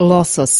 losses.